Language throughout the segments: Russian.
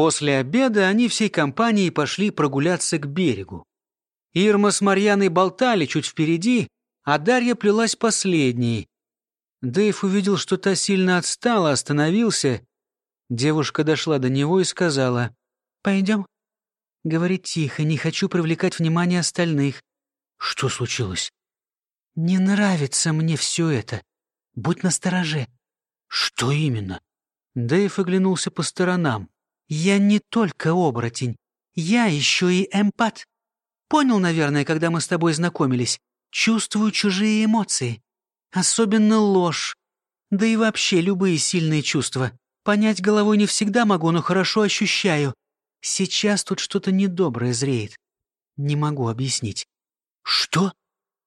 После обеда они всей компанией пошли прогуляться к берегу. Ирма с Марьяной болтали чуть впереди, а Дарья плелась последней. Дэйв увидел, что та сильно отстала, остановился. Девушка дошла до него и сказала, «Пойдем». Говорит тихо, не хочу привлекать внимание остальных. «Что случилось?» «Не нравится мне все это. Будь настороже». «Что именно?» Дэйв оглянулся по сторонам. «Я не только оборотень. Я еще и эмпат. Понял, наверное, когда мы с тобой знакомились. Чувствую чужие эмоции. Особенно ложь. Да и вообще любые сильные чувства. Понять головой не всегда могу, но хорошо ощущаю. Сейчас тут что-то недоброе зреет. Не могу объяснить. Что?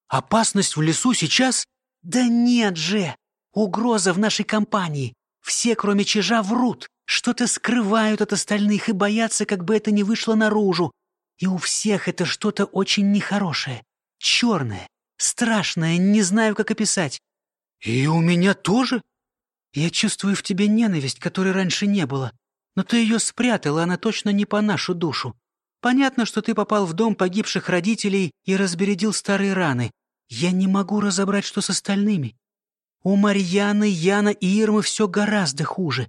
Опасность в лесу сейчас? Да нет же! Угроза в нашей компании. Все, кроме чижа, врут. Что-то скрывают от остальных и боятся, как бы это не вышло наружу. И у всех это что-то очень нехорошее. Черное, страшное, не знаю, как описать. И у меня тоже? Я чувствую в тебе ненависть, которой раньше не было. Но ты ее спрятала, она точно не по нашу душу. Понятно, что ты попал в дом погибших родителей и разбередил старые раны. Я не могу разобрать, что с остальными. У Марьяны, Яна и Ирмы все гораздо хуже.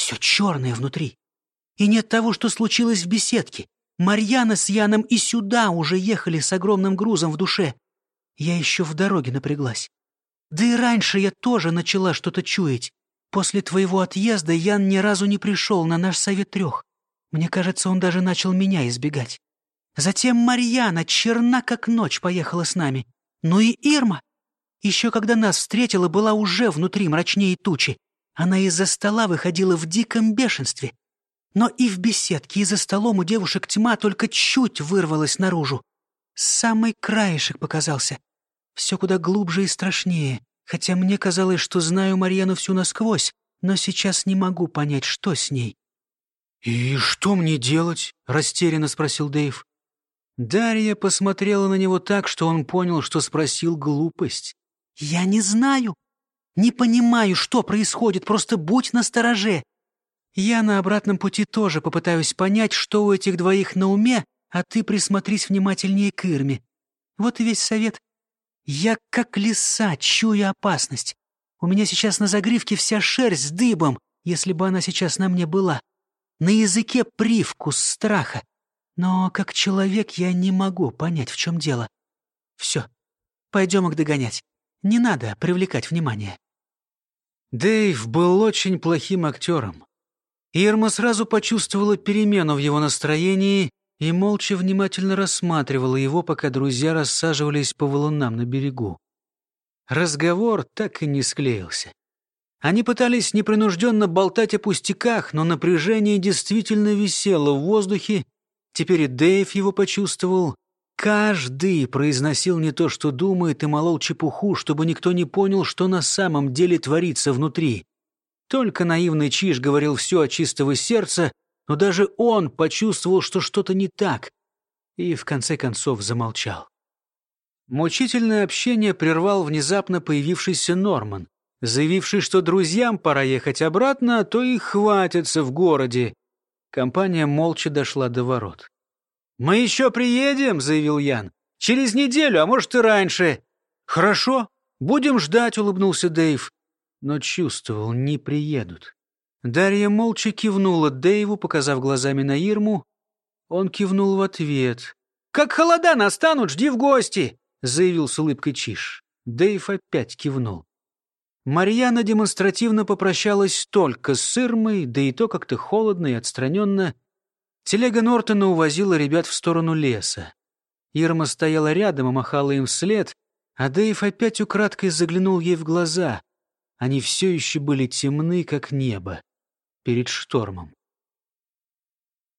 Все черное внутри. И нет того, что случилось в беседке. Марьяна с Яном и сюда уже ехали с огромным грузом в душе. Я еще в дороге напряглась. Да и раньше я тоже начала что-то чуять. После твоего отъезда Ян ни разу не пришел на наш совет трех. Мне кажется, он даже начал меня избегать. Затем Марьяна, черна как ночь, поехала с нами. Ну и Ирма. Еще когда нас встретила, была уже внутри мрачнее тучи. Она из-за стола выходила в диком бешенстве. Но и в беседке, и за столом у девушек тьма только чуть вырвалась наружу. Самый краешек показался. Все куда глубже и страшнее хотя мне казалось, что знаю Марьяну всю насквозь, но сейчас не могу понять, что с ней. «И что мне делать?» — растерянно спросил Дэйв. Дарья посмотрела на него так, что он понял, что спросил глупость. «Я не знаю. Не понимаю, что происходит, просто будь настороже. Я на обратном пути тоже попытаюсь понять, что у этих двоих на уме, а ты присмотрись внимательнее к Ирме. Вот и весь совет. Я как лиса, чую опасность. У меня сейчас на загривке вся шерсть дыбом, если бы она сейчас на мне была. На языке привкус страха. Но как человек я не могу понять, в чем дело. Все, пойдем их догонять. Не надо привлекать внимание. Дэйв был очень плохим актером. Ирма сразу почувствовала перемену в его настроении и молча внимательно рассматривала его, пока друзья рассаживались по валунам на берегу. Разговор так и не склеился. Они пытались непринужденно болтать о пустяках, но напряжение действительно висело в воздухе. Теперь и Дэйв его почувствовал. Каждый произносил не то, что думает, и молол чепуху, чтобы никто не понял, что на самом деле творится внутри. Только наивный Чиж говорил все от чистого сердца, но даже он почувствовал, что что-то не так, и в конце концов замолчал. Мучительное общение прервал внезапно появившийся Норман, заявивший, что друзьям пора ехать обратно, а то их хватится в городе. Компания молча дошла до ворот. «Мы еще приедем», — заявил Ян. «Через неделю, а может и раньше». «Хорошо, будем ждать», — улыбнулся Дэйв. Но чувствовал, не приедут. Дарья молча кивнула Дэйву, показав глазами на Ирму. Он кивнул в ответ. «Как холода настанут, жди в гости!» — заявил с улыбкой Чиш. Дэйв опять кивнул. Марьяна демонстративно попрощалась только с Ирмой, да и то как-то холодно и отстраненно. Телега Нортона увозила ребят в сторону леса. Ирма стояла рядом и махала им вслед, а Дэйв опять украдкой заглянул ей в глаза. Они все еще были темны, как небо перед штормом.